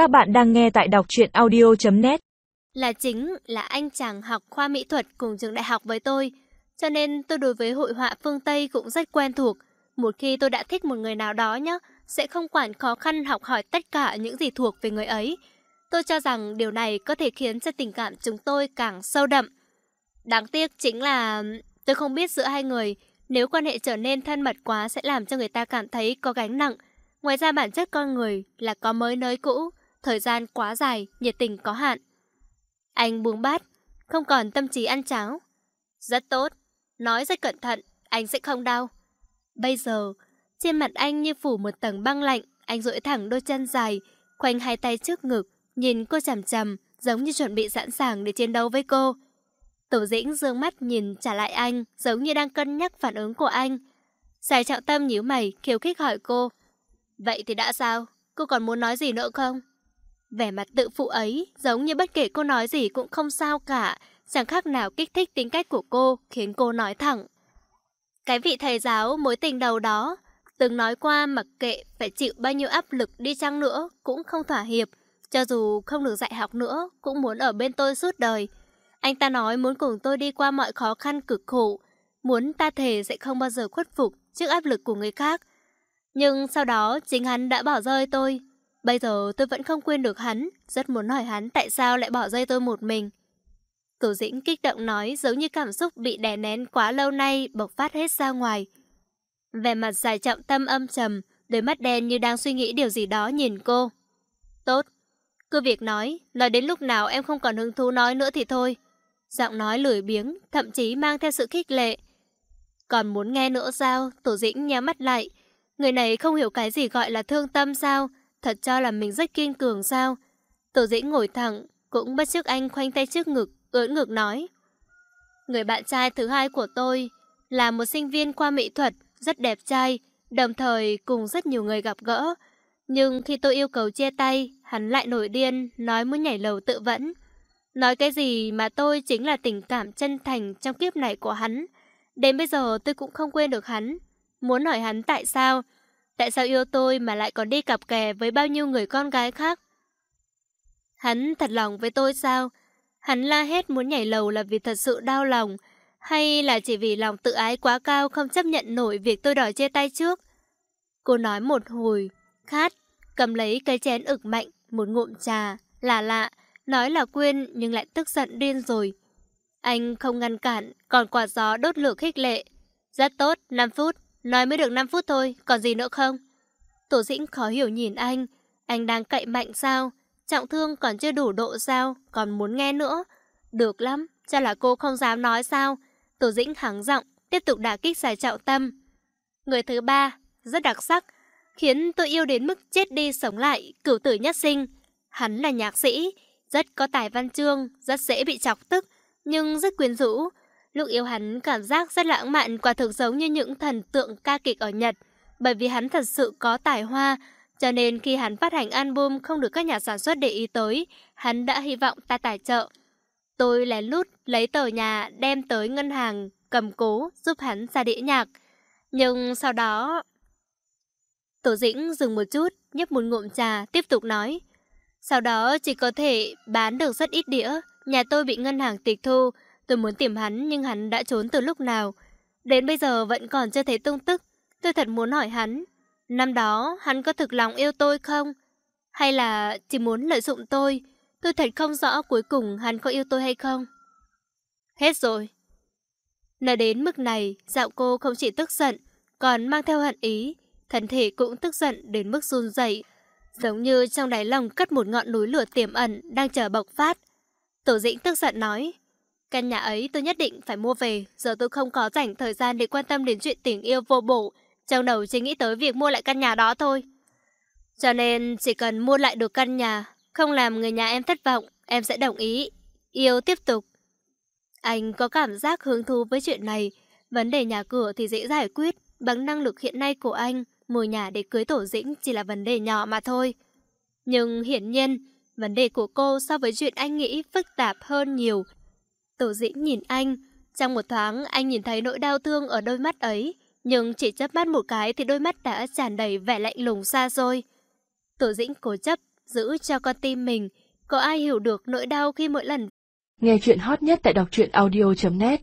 Các bạn đang nghe tại đọc truyện audio.net Là chính là anh chàng học khoa mỹ thuật cùng trường đại học với tôi, cho nên tôi đối với hội họa phương Tây cũng rất quen thuộc. Một khi tôi đã thích một người nào đó nhé, sẽ không quản khó khăn học hỏi tất cả những gì thuộc về người ấy. Tôi cho rằng điều này có thể khiến cho tình cảm chúng tôi càng sâu đậm. Đáng tiếc chính là tôi không biết giữa hai người, nếu quan hệ trở nên thân mật quá sẽ làm cho người ta cảm thấy có gánh nặng. Ngoài ra bản chất con người là có mới nới cũ, thời gian quá dài, nhiệt tình có hạn. Anh buông bát, không còn tâm trí ăn cháo. Rất tốt, nói rất cẩn thận, anh sẽ không đau. Bây giờ, trên mặt anh như phủ một tầng băng lạnh, anh duỗi thẳng đôi chân dài, khoanh hai tay trước ngực, nhìn cô chằm chằm, giống như chuẩn bị sẵn sàng để chiến đấu với cô. Tổ dĩnh dương mắt nhìn trả lại anh, giống như đang cân nhắc phản ứng của anh. Giải trọng tâm nhíu mày, khiêu khích hỏi cô. Vậy thì đã sao? Cô còn muốn nói gì nữa không? Vẻ mặt tự phụ ấy, giống như bất kể cô nói gì cũng không sao cả, chẳng khác nào kích thích tính cách của cô, khiến cô nói thẳng. Cái vị thầy giáo mối tình đầu đó, từng nói qua mặc kệ phải chịu bao nhiêu áp lực đi chăng nữa, cũng không thỏa hiệp. Cho dù không được dạy học nữa, cũng muốn ở bên tôi suốt đời. Anh ta nói muốn cùng tôi đi qua mọi khó khăn cực khổ, muốn ta thề sẽ không bao giờ khuất phục trước áp lực của người khác. Nhưng sau đó chính hắn đã bỏ rơi tôi. Bây giờ tôi vẫn không quên được hắn, rất muốn hỏi hắn tại sao lại bỏ rơi tôi một mình. Cửu dĩnh kích động nói giống như cảm xúc bị đè nén quá lâu nay bộc phát hết ra ngoài. Vẻ mặt dài trọng tâm âm trầm, đôi mắt đen như đang suy nghĩ điều gì đó nhìn cô. Tốt. Cứ việc nói, nói đến lúc nào em không còn hứng thú nói nữa thì thôi. Giọng nói lười biếng, thậm chí mang theo sự khích lệ. Còn muốn nghe nữa sao? Tổ dĩnh nhắm mắt lại. Người này không hiểu cái gì gọi là thương tâm sao? Thật cho là mình rất kiên cường sao? Tổ dĩ ngồi thẳng, cũng bắt chước anh khoanh tay trước ngực, ưỡn ngực nói. Người bạn trai thứ hai của tôi là một sinh viên khoa mỹ thuật, rất đẹp trai, đồng thời cùng rất nhiều người gặp gỡ. Nhưng khi tôi yêu cầu chia tay, hắn lại nổi điên, nói muốn nhảy lầu tự vẫn. Nói cái gì mà tôi chính là tình cảm chân thành trong kiếp này của hắn. Đến bây giờ tôi cũng không quên được hắn. Muốn hỏi hắn tại sao? Tại sao yêu tôi mà lại còn đi cặp kè với bao nhiêu người con gái khác? Hắn thật lòng với tôi sao? Hắn la hét muốn nhảy lầu là vì thật sự đau lòng, hay là chỉ vì lòng tự ái quá cao không chấp nhận nổi việc tôi đòi chia tay trước? Cô nói một hồi, khát, cầm lấy cái chén ực mạnh, một ngụm trà, lạ lạ, nói là quên nhưng lại tức giận điên rồi. Anh không ngăn cản, còn quả gió đốt lửa khích lệ. Rất tốt, 5 phút, nói mới được 5 phút thôi, còn gì nữa không? Tổ dĩnh khó hiểu nhìn anh, anh đang cậy mạnh sao? Trọng thương còn chưa đủ độ sao, còn muốn nghe nữa. Được lắm, chắc là cô không dám nói sao. Tổ dĩnh hắng giọng, tiếp tục đả kích giải trọng tâm. Người thứ ba, rất đặc sắc, khiến tôi yêu đến mức chết đi sống lại, cửu tử nhất sinh. Hắn là nhạc sĩ, rất có tài văn chương, rất dễ bị chọc tức, nhưng rất quyến rũ. Lúc yêu hắn cảm giác rất lãng mạn quả thực giống như những thần tượng ca kịch ở Nhật. Bởi vì hắn thật sự có tài hoa, cho nên khi hắn phát hành album không được các nhà sản xuất để ý tới, hắn đã hy vọng ta tài trợ. Tôi lén lút lấy tờ nhà đem tới ngân hàng cầm cố giúp hắn ra đĩa nhạc. Nhưng sau đó... Tổ dĩnh dừng một chút, nhấp một ngụm trà, tiếp tục nói. Sau đó chỉ có thể bán được rất ít đĩa, nhà tôi bị ngân hàng tịch thu, tôi muốn tìm hắn nhưng hắn đã trốn từ lúc nào. Đến bây giờ vẫn còn chưa thấy tung tức, tôi thật muốn hỏi hắn, năm đó hắn có thực lòng yêu tôi không? Hay là chỉ muốn lợi dụng tôi? Tôi thật không rõ cuối cùng hắn có yêu tôi hay không. Hết rồi. Nói đến mức này, dạo cô không chỉ tức giận, còn mang theo hận ý, thân thể cũng tức giận đến mức run rẩy Giống như trong đáy lòng cất một ngọn núi lửa tiềm ẩn đang chờ bộc phát. Tổ dĩnh tức giận nói, căn nhà ấy tôi nhất định phải mua về, giờ tôi không có rảnh thời gian để quan tâm đến chuyện tình yêu vô bổ, trong đầu chỉ nghĩ tới việc mua lại căn nhà đó thôi. Cho nên chỉ cần mua lại được căn nhà, không làm người nhà em thất vọng, em sẽ đồng ý. Yêu tiếp tục. Anh có cảm giác hứng thú với chuyện này, vấn đề nhà cửa thì dễ giải quyết, bằng năng lực hiện nay của anh mua nhà để cưới tổ dĩnh chỉ là vấn đề nhỏ mà thôi. Nhưng hiển nhiên, vấn đề của cô so với chuyện anh nghĩ phức tạp hơn nhiều. Tổ dĩnh nhìn anh, trong một thoáng anh nhìn thấy nỗi đau thương ở đôi mắt ấy, nhưng chỉ chớp mắt một cái thì đôi mắt đã tràn đầy vẻ lạnh lùng xa xôi. Tổ dĩnh cố chấp, giữ cho con tim mình. Có ai hiểu được nỗi đau khi mỗi lần Nghe chuyện hot nhất tại đọc truyện audio.net